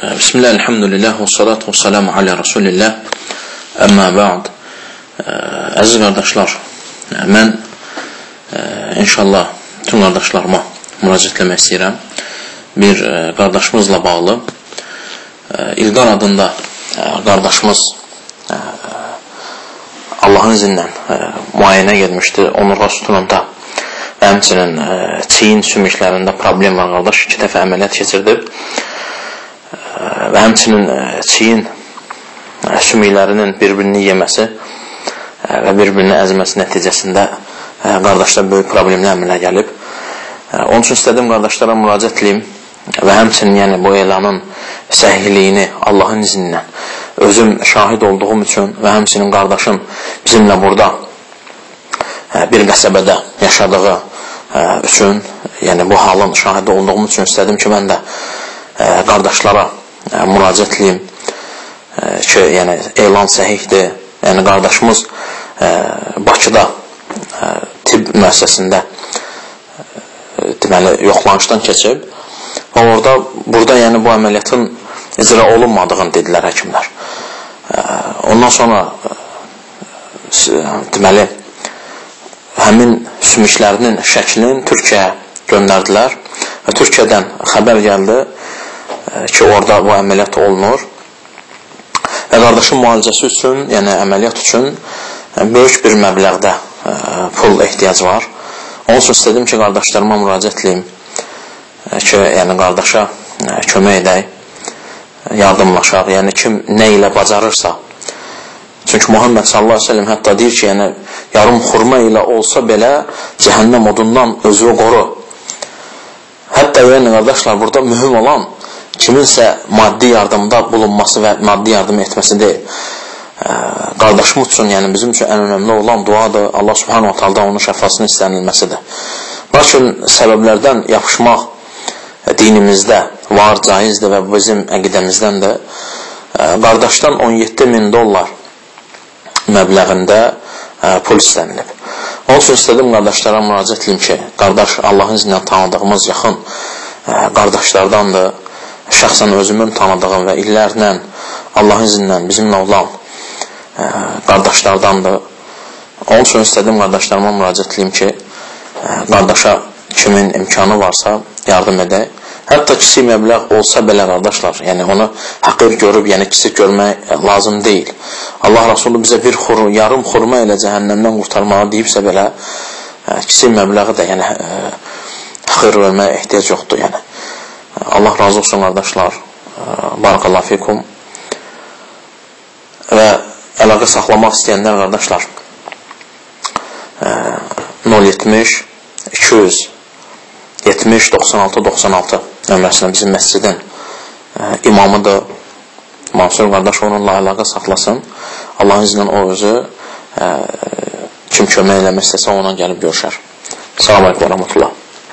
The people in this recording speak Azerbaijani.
Bismillah, elhamdülillah, və salatu və salamu alə Rasulillah, əmmə bə'd. Əziz qardaşlar, mən inşallah tüm qardaşlarıma müraciət etmək istəyirəm. Bir qardaşımızla bağlı İlqar adında qardaşımız Allahın izinlə müayinə gelmişdi, onurğa sütununda və həmçinin çiyin sümüklərində problem var qardaş, iki dəfə əməliyyat keçirdib və həmçinin e, çiyin e, sümüklərinin bir-birini yeməsi e, və bir-birini əzməsi nəticəsində qardaşlar böyük problemlər əmələ gəlib. Onun üçün istədim qardaşlara müraciət edeyim və həmçinin yəni bu elanın səhihliyini Allahın ilə özüm şahid olduğum üçün və həmçinin qardaşım bizimlə burada bir qəsəbədə yaşadığı üçün, yəni bu halın şahidi olduğum üçün istədim ki, mən də qardaşlara müraciət edeyim ki, yəni elan səhihdir. Yəni qardaşımız Bakıda tibb müəssisəsində deməli yoxlanışdan keçib və orada burada yəni bu əməliyyatın icra olunmadığını dedilər həkimlər. Ondan sonra deməli həmin sümüklərinin şəklini Türkiyəyə göndərdilər və Türkiyədən xəbər gəldi ki, orada bu əməliyyat olunur. Və qardaşın müalicəsi üçün, yəni əməliyyat üçün böyük bir məbləğdə ə, pul ehtiyac var. Onun üçün istədim ki, qardaşlarıma müraciət edeyim ki, yəni qardaşa kömək edək, yardımlaşaq. Yəni kim nə ilə bacarırsa. Çünki Muhammed sallallahu əleyhi və səlləm hətta deyir ki, yəni yarım xurma ilə olsa belə cəhənnəm odundan özünü qoru. Hətta yəni qardaşlar, burada mühüm olan kiminsə maddi yardımda bulunması və maddi yardım etməsi deyil. Qardaşım üçün, yəni bizim üçün ən önəmli olan duadır. Allah subhanahu ta'ala onun şəfasını istənilməsidir. Lakin səbəblərdən yapışmaq dinimizdə var, caizdir və bizim əqidəmizdən də qardaşdan 17 min dollar məbləğində pul istənilib. Onun üçün istədim qardaşlara müraciət edim ki, qardaş Allahın izinlə tanıdığımız yaxın qardaşlardandır şəxsən özümün tanıdığım və illərlə Allahın izindən bizimlə olan ə, qardaşlardandır. Onun üçün istədim qardaşlarıma müraciət edeyim ki, ə, qardaşa kimin imkanı varsa yardım edək. Hətta kiçik məbləğ olsa belə qardaşlar, yəni onu həqir görüb, yəni kiçik görmək lazım deyil. Allah Rasulü bizə bir xur, yarım xurma ilə cəhənnəmdən qurtarmağı deyibsə belə, ə, kiçik məbləği də yəni ə, həqir verməyə ehtiyac yoxdur, yəni. Allah razı olsun qardaşlar. Barakallahu fikum. Və əlaqə saxlamaq istəyənlər qardaşlar 070 200 70 96 96 nömrəsində bizim məscidin imamıdır. Mansur qardaş onunla əlaqə saxlasın. Allahın izni o özü kim kömək eləmək istəsə ona gəlib görüşər. Selamun Aleyküm və Rahmetullah.